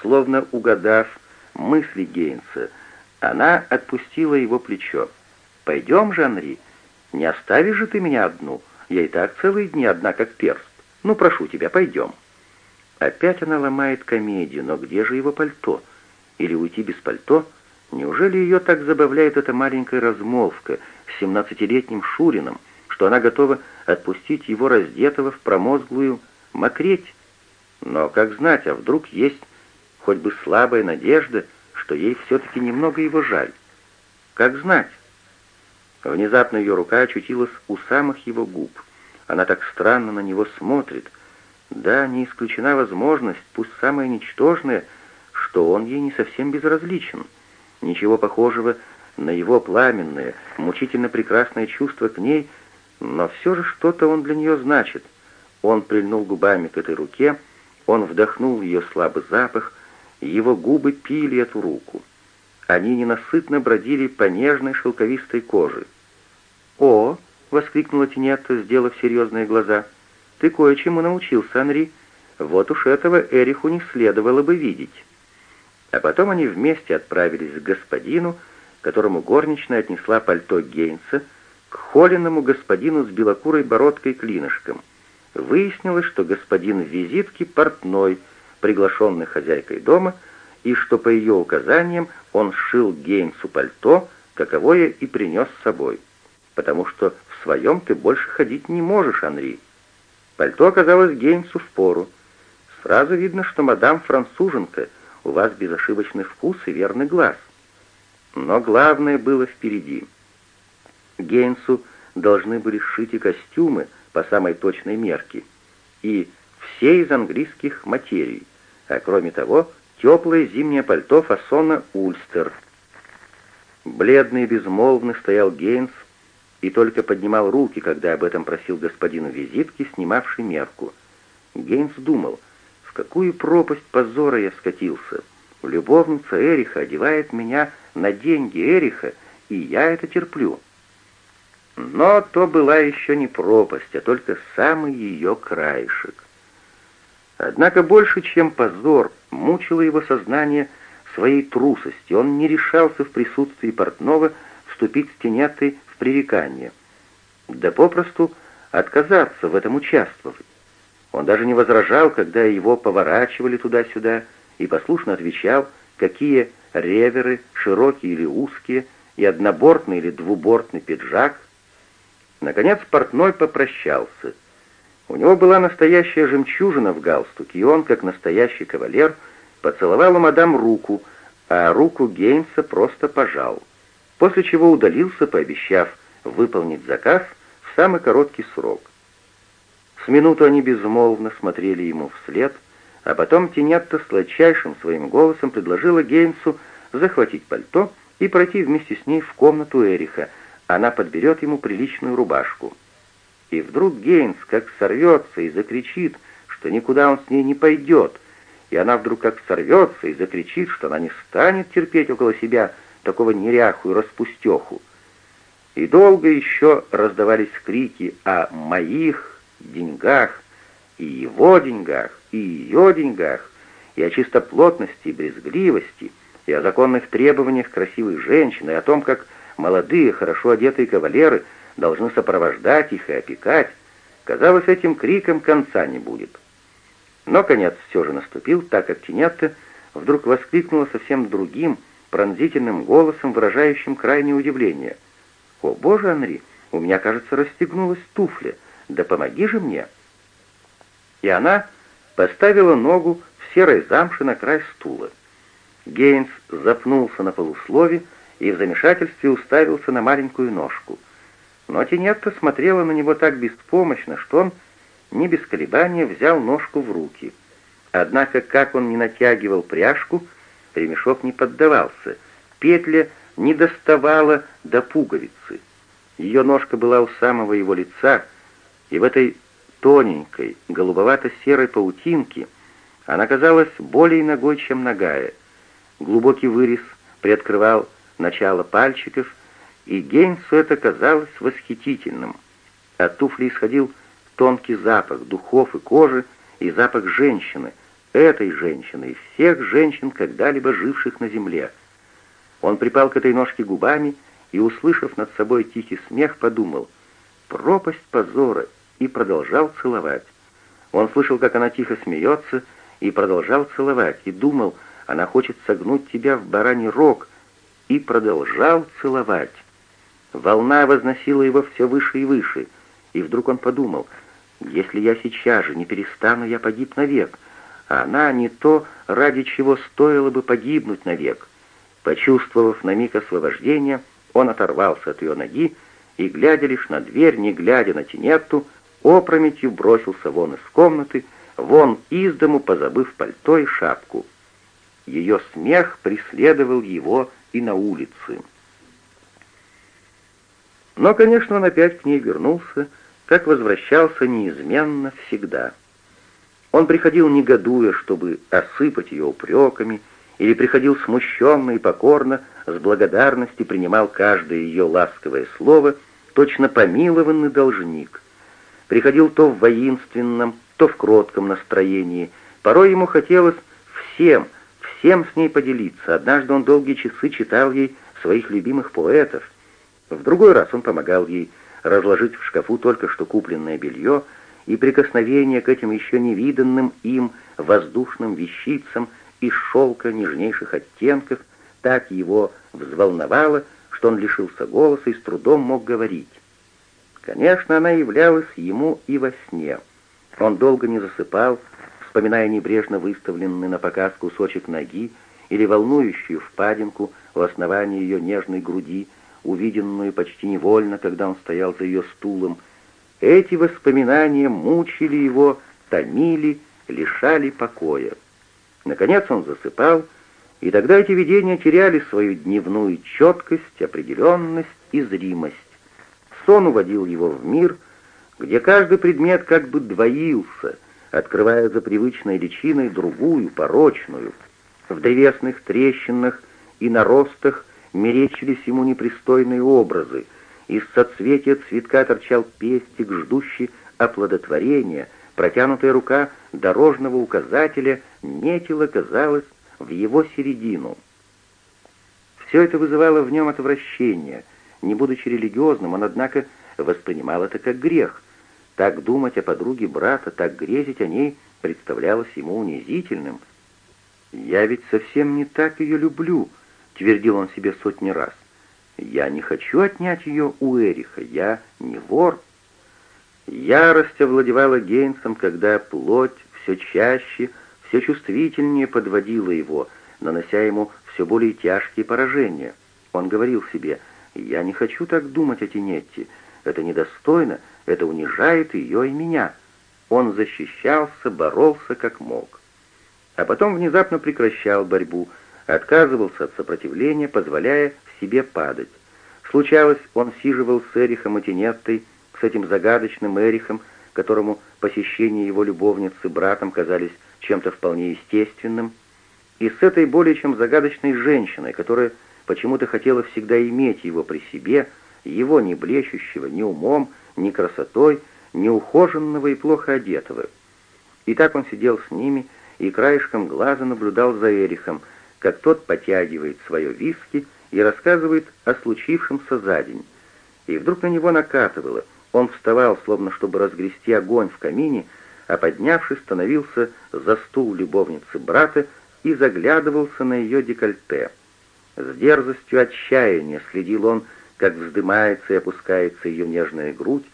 словно угадав мысли Гейнса, она отпустила его плечо. «Пойдем же, Анри, не оставишь же ты меня одну? Я и так целые дни одна, как перст. Ну, прошу тебя, пойдем». Опять она ломает комедию, но где же его пальто? Или уйти без пальто? Неужели ее так забавляет эта маленькая размолвка с семнадцатилетним Шурином, что она готова отпустить его раздетого в промозглую мокреть? Но как знать, а вдруг есть хоть бы слабая надежда, что ей все-таки немного его жаль? Как знать? Внезапно ее рука очутилась у самых его губ. Она так странно на него смотрит. Да, не исключена возможность, пусть самая ничтожная, что он ей не совсем безразличен. Ничего похожего на его пламенное, мучительно прекрасное чувство к ней, но все же что-то он для нее значит. Он прильнул губами к этой руке, он вдохнул ее слабый запах, его губы пили эту руку. Они ненасытно бродили по нежной шелковистой коже. «О!» — воскликнула Тинетта, сделав серьезные глаза. «Ты кое-чему научился, Анри. Вот уж этого Эриху не следовало бы видеть». А потом они вместе отправились к господину, которому горничная отнесла пальто Гейнса, к холеному господину с белокурой бородкой клинышком. Выяснилось, что господин в визитке портной, приглашенный хозяйкой дома, и что по ее указаниям он сшил Гейнсу пальто, каковое и принес с собой потому что в своем ты больше ходить не можешь, Анри. Пальто оказалось Гейнсу пору. Сразу видно, что мадам француженка, у вас безошибочный вкус и верный глаз. Но главное было впереди. Гейнсу должны были сшить и костюмы по самой точной мерке, и все из английских материй, а кроме того, теплое зимнее пальто фасона «Ульстер». Бледный и безмолвный стоял Гейнс и только поднимал руки, когда об этом просил господину визитки, снимавший мерку. Гейнс думал, в какую пропасть позора я скатился. Любовница Эриха одевает меня на деньги Эриха, и я это терплю. Но то была еще не пропасть, а только самый ее краешек. Однако больше, чем позор, мучило его сознание своей трусости. Он не решался в присутствии портного вступить с тенятой пререкания. Да попросту отказаться в этом участвовать. Он даже не возражал, когда его поворачивали туда-сюда, и послушно отвечал, какие реверы, широкие или узкие, и однобортный или двубортный пиджак. Наконец портной попрощался. У него была настоящая жемчужина в галстуке, и он, как настоящий кавалер, поцеловал мадам руку, а руку Гейнса просто пожал после чего удалился, пообещав выполнить заказ в самый короткий срок. С минуту они безмолвно смотрели ему вслед, а потом Тинетта сладчайшим своим голосом предложила Гейнсу захватить пальто и пройти вместе с ней в комнату Эриха, она подберет ему приличную рубашку. И вдруг Гейнс как сорвется и закричит, что никуда он с ней не пойдет, и она вдруг как сорвется и закричит, что она не станет терпеть около себя такого неряху и распустеху. И долго еще раздавались крики о моих деньгах, и его деньгах, и ее деньгах, и о чистоплотности и брезгливости, и о законных требованиях красивых женщин, и о том, как молодые, хорошо одетые кавалеры должны сопровождать их и опекать. Казалось, этим криком конца не будет. Но конец все же наступил, так как Тинетта вдруг воскликнула совсем другим, пронзительным голосом, выражающим крайнее удивление. «О, боже, Анри, у меня, кажется, расстегнулась туфля. Да помоги же мне!» И она поставила ногу в серой замше на край стула. Гейнс запнулся на полуслове и в замешательстве уставился на маленькую ножку. Но Тинетта смотрела на него так беспомощно, что он не без колебания взял ножку в руки. Однако, как он не натягивал пряжку, ремешок не поддавался, петля не доставала до пуговицы. Ее ножка была у самого его лица, и в этой тоненькой, голубовато-серой паутинке она казалась более ногой, чем ногая. Глубокий вырез приоткрывал начало пальчиков, и Гейнсу это казалось восхитительным. От туфли исходил тонкий запах духов и кожи, и запах женщины, этой женщины и всех женщин, когда-либо живших на земле. Он припал к этой ножке губами и, услышав над собой тихий смех, подумал «пропасть позора» и продолжал целовать. Он слышал, как она тихо смеется, и продолжал целовать, и думал, она хочет согнуть тебя в бараний рог, и продолжал целовать. Волна возносила его все выше и выше, и вдруг он подумал, если я сейчас же не перестану, я погиб навек, а она не то, ради чего стоило бы погибнуть навек. Почувствовав на миг освобождение, он оторвался от ее ноги и, глядя лишь на дверь, не глядя на Тинетту, опрометью бросился вон из комнаты, вон из дому, позабыв пальто и шапку. Ее смех преследовал его и на улице. Но, конечно, он опять к ней вернулся, как возвращался неизменно всегда. Он приходил негодуя, чтобы осыпать ее упреками, или приходил смущенно и покорно, с благодарностью принимал каждое ее ласковое слово, точно помилованный должник. Приходил то в воинственном, то в кротком настроении. Порой ему хотелось всем, всем с ней поделиться. Однажды он долгие часы читал ей своих любимых поэтов. В другой раз он помогал ей разложить в шкафу только что купленное белье, и прикосновение к этим еще невиданным им воздушным вещицам из шелка нежнейших оттенков так его взволновало, что он лишился голоса и с трудом мог говорить. Конечно, она являлась ему и во сне. Он долго не засыпал, вспоминая небрежно выставленный на показ кусочек ноги или волнующую впадинку у основания ее нежной груди, увиденную почти невольно, когда он стоял за ее стулом. Эти воспоминания мучили его, томили, лишали покоя. Наконец он засыпал, и тогда эти видения теряли свою дневную четкость, определенность и зримость. Сон уводил его в мир, где каждый предмет как бы двоился, открывая за привычной личиной другую, порочную. В древесных трещинах и наростах мерещились ему непристойные образы, из соцветия цветка торчал пестик, ждущий оплодотворения — Протянутая рука дорожного указателя метила, казалось, в его середину. Все это вызывало в нем отвращение. Не будучи религиозным, он, однако, воспринимал это как грех. Так думать о подруге брата, так грезить о ней представлялось ему унизительным. «Я ведь совсем не так ее люблю», — твердил он себе сотни раз. «Я не хочу отнять ее у Эриха, я не вор». Ярость овладевала Гейнсом, когда плоть все чаще, все чувствительнее подводила его, нанося ему все более тяжкие поражения. Он говорил себе, «Я не хочу так думать о Тинетти. Это недостойно, это унижает ее и меня». Он защищался, боролся как мог. А потом внезапно прекращал борьбу, отказывался от сопротивления, позволяя себе падать. Случалось, он сиживал с Эрихом и Тинеттой, с этим загадочным Эрихом, которому посещение его любовницы братом казались чем-то вполне естественным, и с этой более чем загадочной женщиной, которая почему-то хотела всегда иметь его при себе, его не блещущего ни умом, ни красотой, ни ухоженного и плохо одетого. И так он сидел с ними и краешком глаза наблюдал за Эрихом, как тот потягивает свое виски и рассказывает о случившемся за день. И вдруг на него накатывало — он вставал, словно чтобы разгрести огонь в камине, а поднявшись, становился за стул любовницы брата и заглядывался на ее декольте. С дерзостью отчаяния следил он, как вздымается и опускается ее нежная грудь,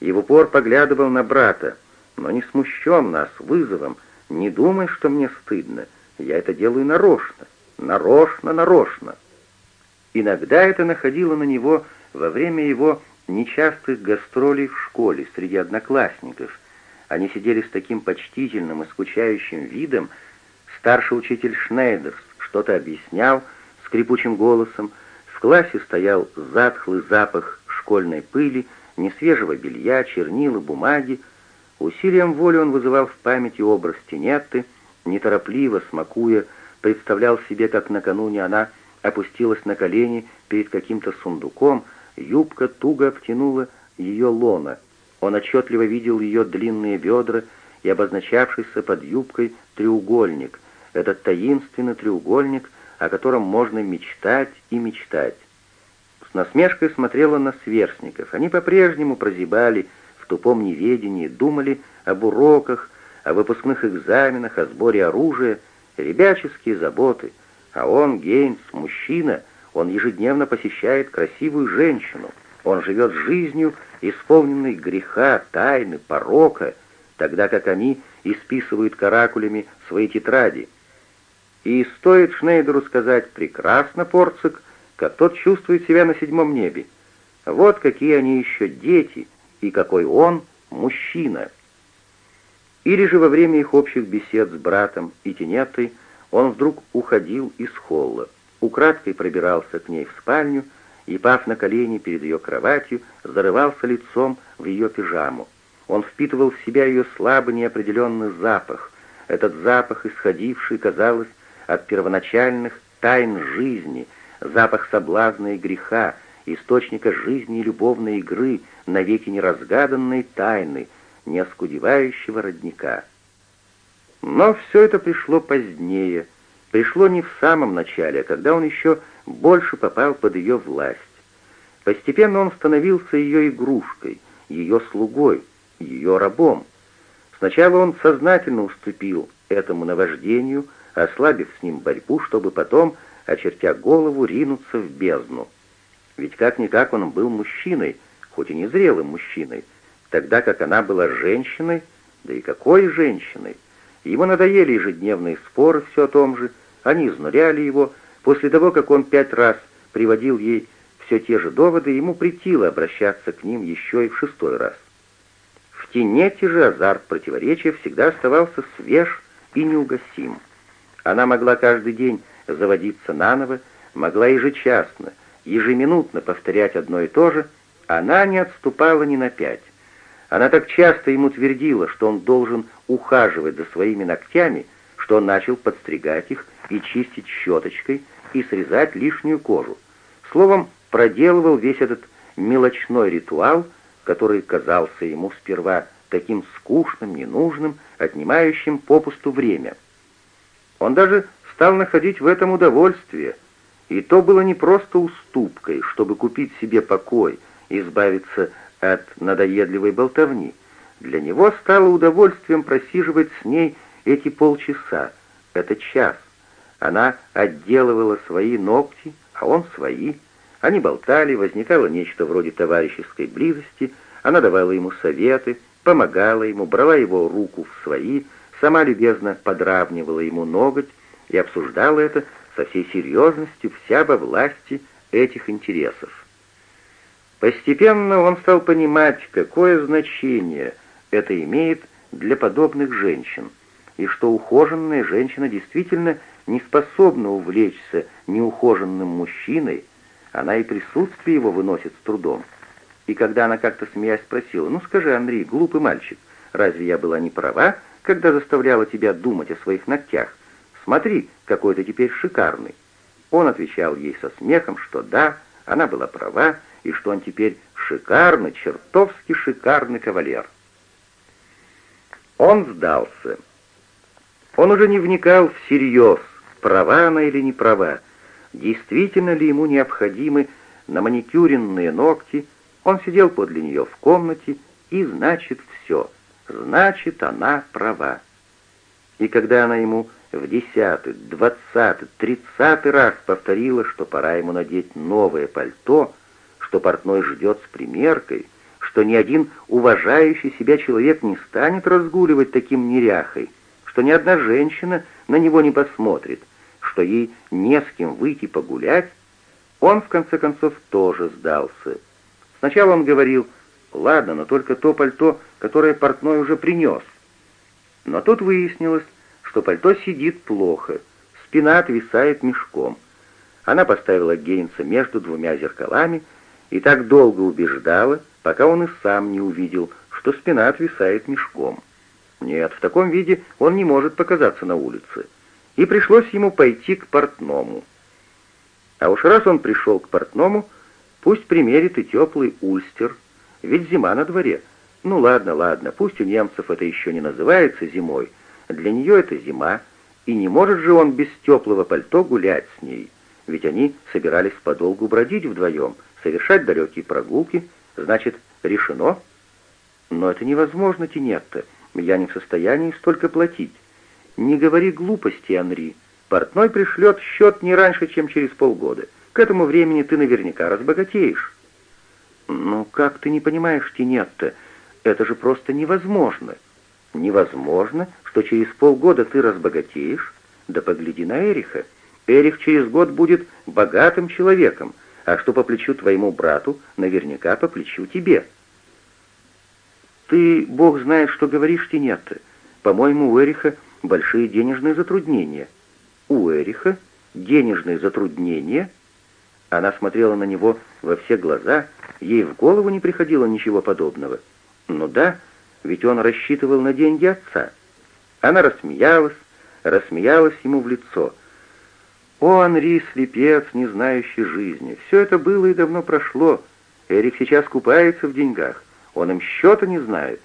и в упор поглядывал на брата, но не смущенно, а с вызовом. «Не думай, что мне стыдно. Я это делаю нарочно. Нарочно, нарочно». Иногда это находило на него во время его нечастых гастролей в школе среди одноклассников. Они сидели с таким почтительным и скучающим видом. Старший учитель Шнейдерс что-то объяснял скрипучим голосом. В классе стоял затхлый запах школьной пыли, несвежего белья, чернил и бумаги. Усилием воли он вызывал в памяти образ Тинетты, неторопливо, смакуя, представлял себе, как накануне она опустилась на колени перед каким-то сундуком, Юбка туго обтянула ее лона. Он отчетливо видел ее длинные бедра и обозначавшийся под юбкой треугольник, этот таинственный треугольник, о котором можно мечтать и мечтать. С насмешкой смотрела на сверстников. Они по-прежнему прозябали в тупом неведении, думали об уроках, о выпускных экзаменах, о сборе оружия, ребяческие заботы. А он, Гейнс, мужчина, он ежедневно посещает красивую женщину. Он живет жизнью, исполненной греха, тайны, порока, тогда как они исписывают каракулями свои тетради. И стоит Шнейдеру сказать «прекрасно, Порцик», как тот чувствует себя на седьмом небе. Вот какие они еще дети, и какой он мужчина. Или же во время их общих бесед с братом и Тенетой он вдруг уходил из холла, украдкой пробирался к ней в спальню и, пав на колени перед ее кроватью, зарывался лицом в ее пижаму. Он впитывал в себя ее слабый неопределенный запах, этот запах, исходивший, казалось, от первоначальных тайн жизни, запах соблазна и греха, источника жизни и любовной игры, навеки неразгаданной тайны, неоскудевающего родника. Но все это пришло позднее, пришло не в самом начале, а когда он еще больше попал под ее власть. Постепенно он становился ее игрушкой, ее слугой, ее рабом. Сначала он сознательно уступил этому наваждению, ослабив с ним борьбу, чтобы потом, очертя голову, ринуться в бездну. Ведь как-никак он был мужчиной, хоть и незрелым мужчиной, тогда как она была женщиной, да и какой женщиной. Ему надоели ежедневные споры все о том же, они изнуряли его. После того, как он пять раз приводил ей все те же доводы, ему притило обращаться к ним еще и в шестой раз. В тенете же азарт противоречия всегда оставался свеж и неугасим. Она могла каждый день заводиться наново, могла ежечасно, ежеминутно повторять одно и то же, она не отступала ни на пять. Она так часто ему твердила, что он должен ухаживать за своими ногтями, что он начал подстригать их и чистить щеточкой, и срезать лишнюю кожу. Словом, проделывал весь этот мелочной ритуал, который казался ему сперва таким скучным, ненужным, отнимающим попусту время. Он даже стал находить в этом удовольствие, и то было не просто уступкой, чтобы купить себе покой, избавиться от надоедливой болтовни. Для него стало удовольствием просиживать с ней эти полчаса, это час. Она отделывала свои ногти, а он свои. Они болтали, возникало нечто вроде товарищеской близости, она давала ему советы, помогала ему, брала его руку в свои, сама любезно подравнивала ему ноготь и обсуждала это со всей серьезностью, вся во власти этих интересов. Постепенно он стал понимать, какое значение это имеет для подобных женщин, и что ухоженная женщина действительно не способна увлечься неухоженным мужчиной, она и присутствие его выносит с трудом. И когда она как-то смеясь спросила, «Ну скажи, Андрей, глупый мальчик, разве я была не права, когда заставляла тебя думать о своих ногтях? Смотри, какой ты теперь шикарный!» Он отвечал ей со смехом, что да, она была права, и что он теперь шикарный, чертовски шикарный кавалер. Он сдался. Он уже не вникал всерьез, права она или не права, действительно ли ему необходимы на маникюренные ногти, он сидел подле нее в комнате, и значит все, значит она права. И когда она ему в десятый, двадцатый, тридцатый раз повторила, что пора ему надеть новое пальто, что портной ждет с примеркой, что ни один уважающий себя человек не станет разгуливать таким неряхой, что ни одна женщина на него не посмотрит, что ей не с кем выйти погулять, он, в конце концов, тоже сдался. Сначала он говорил, ладно, но только то пальто, которое портной уже принес. Но тут выяснилось, что пальто сидит плохо, спина отвисает мешком. Она поставила Гейнса между двумя зеркалами и так долго убеждала, пока он и сам не увидел, что спина отвисает мешком. Нет, в таком виде он не может показаться на улице. И пришлось ему пойти к портному. А уж раз он пришел к портному, пусть примерит и теплый ульстер, ведь зима на дворе. Ну ладно, ладно, пусть у немцев это еще не называется зимой, для нее это зима, и не может же он без теплого пальто гулять с ней, ведь они собирались подолгу бродить вдвоем, совершать далекие прогулки, значит, решено. Но это невозможно, Тинетта, я не в состоянии столько платить. Не говори глупости, Анри, портной пришлет счет не раньше, чем через полгода. К этому времени ты наверняка разбогатеешь. Ну как ты не понимаешь, Тинетта, это же просто невозможно. Невозможно, что через полгода ты разбогатеешь? Да погляди на Эриха. Эрих через год будет богатым человеком, а что по плечу твоему брату, наверняка по плечу тебе. Ты, бог знает, что говоришь, Тинетта. По-моему, у Эриха большие денежные затруднения. У Эриха денежные затруднения? Она смотрела на него во все глаза, ей в голову не приходило ничего подобного. Ну да, ведь он рассчитывал на деньги отца. Она рассмеялась, рассмеялась ему в лицо. О, Анри, слепец, не знающий жизни, все это было и давно прошло. Эрик сейчас купается в деньгах, он им счета не знает.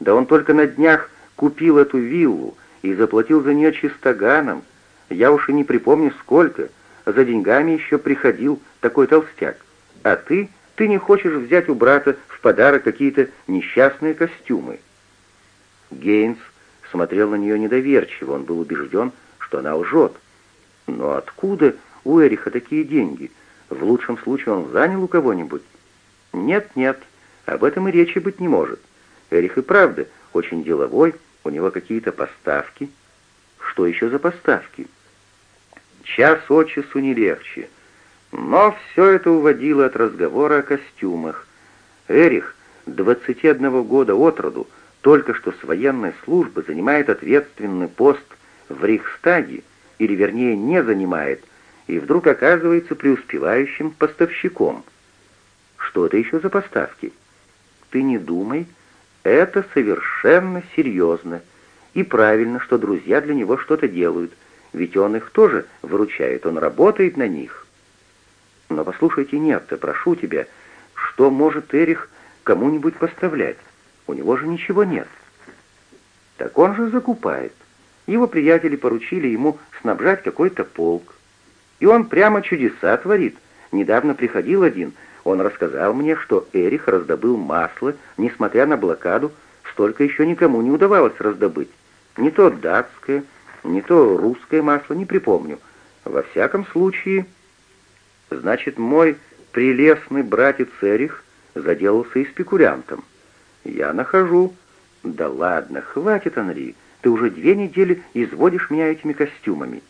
Да он только на днях купил эту виллу и заплатил за нее чистоганом. Я уж и не припомню сколько. За деньгами еще приходил такой толстяк. А ты, ты не хочешь взять у брата подарок какие-то несчастные костюмы. Гейнс смотрел на нее недоверчиво, он был убежден, что она лжет. Но откуда у Эриха такие деньги? В лучшем случае он занял у кого-нибудь? Нет, нет, об этом и речи быть не может. Эрих и правда очень деловой, у него какие-то поставки. Что еще за поставки? Час от часу не легче. Но все это уводило от разговора о костюмах. Эрих, 21 года от роду, только что с военной службы занимает ответственный пост в Рейхстаге, или вернее не занимает, и вдруг оказывается преуспевающим поставщиком. Что это еще за поставки? Ты не думай, это совершенно серьезно. И правильно, что друзья для него что-то делают, ведь он их тоже выручает, он работает на них. Но послушайте, нет, прошу тебя, — что может Эрих кому-нибудь поставлять? У него же ничего нет. Так он же закупает. Его приятели поручили ему снабжать какой-то полк. И он прямо чудеса творит. Недавно приходил один, он рассказал мне, что Эрих раздобыл масло, несмотря на блокаду, столько еще никому не удавалось раздобыть. Не то датское, не то русское масло, не припомню. Во всяком случае, значит, мой прелестный братец Эрих заделался и спекулянтом. Я нахожу... Да ладно, хватит, Анри, ты уже две недели изводишь меня этими костюмами.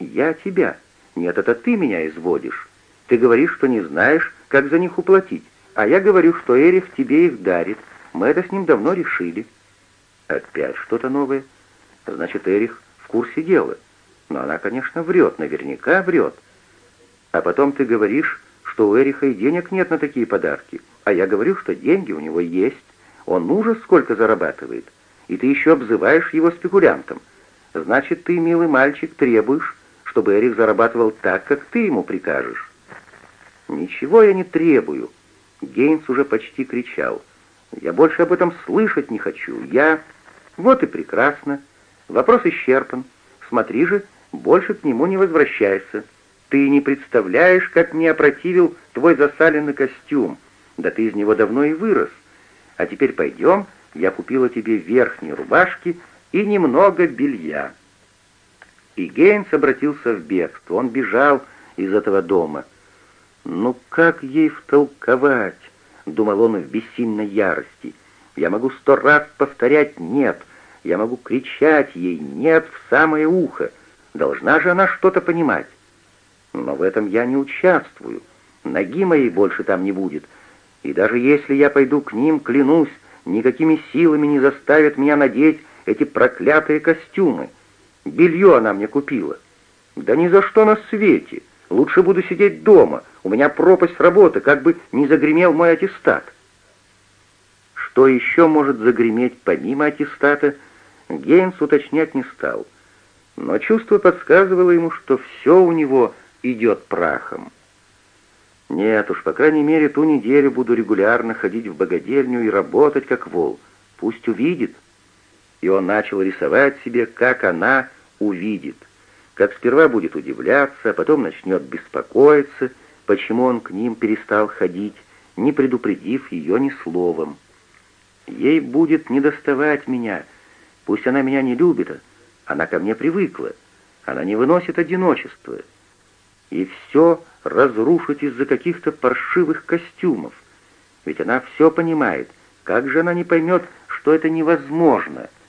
Я тебя. Нет, это ты меня изводишь. Ты говоришь, что не знаешь, как за них уплатить, а я говорю, что Эрих тебе их дарит. Мы это с ним давно решили. Опять что-то новое. Значит, Эрих в курсе дела. Но она, конечно, врет, наверняка врет. А потом ты говоришь, что у Эриха и денег нет на такие подарки, а я говорю, что деньги у него есть, он ужас сколько зарабатывает, и ты еще обзываешь его спекулянтом. Значит, ты, милый мальчик, требуешь, чтобы Эрих зарабатывал так, как ты ему прикажешь. Ничего я не требую. Гейнс уже почти кричал. Я больше об этом слышать не хочу. Я... Вот и прекрасно. Вопрос исчерпан. Смотри же, больше к нему не возвращайся. Ты не представляешь, как мне опротивил твой засаленный костюм. Да ты из него давно и вырос. А теперь пойдем, я купила тебе верхние рубашки и немного белья». И Гейнс обратился в бегство. Он бежал из этого дома. «Ну как ей втолковать?» — думал он в бессильной ярости. «Я могу сто раз повторять «нет», я могу кричать ей «нет» в самое ухо. Должна же она что-то понимать. Но в этом я не участвую. Ноги моей больше там не будет. И даже если я пойду к ним, клянусь, никакими силами не заставят меня надеть эти проклятые костюмы. Белье она мне купила. Да ни за что на свете. Лучше буду сидеть дома. У меня пропасть работы, как бы не загремел мой аттестат. Что еще может загреметь помимо аттестата, Гейнс уточнять не стал. Но чувство подсказывало ему, что все у него идет прахом. Нет уж, по крайней мере, ту неделю буду регулярно ходить в богадельню и работать как вол. Пусть увидит. И он начал рисовать себе, как она увидит. Как сперва будет удивляться, а потом начнет беспокоиться, почему он к ним перестал ходить, не предупредив ее ни словом. Ей будет недоставать меня. Пусть она меня не любит, а она ко мне привыкла. Она не выносит одиночества. И все разрушить из-за каких-то паршивых костюмов. Ведь она все понимает. Как же она не поймет, что это невозможно —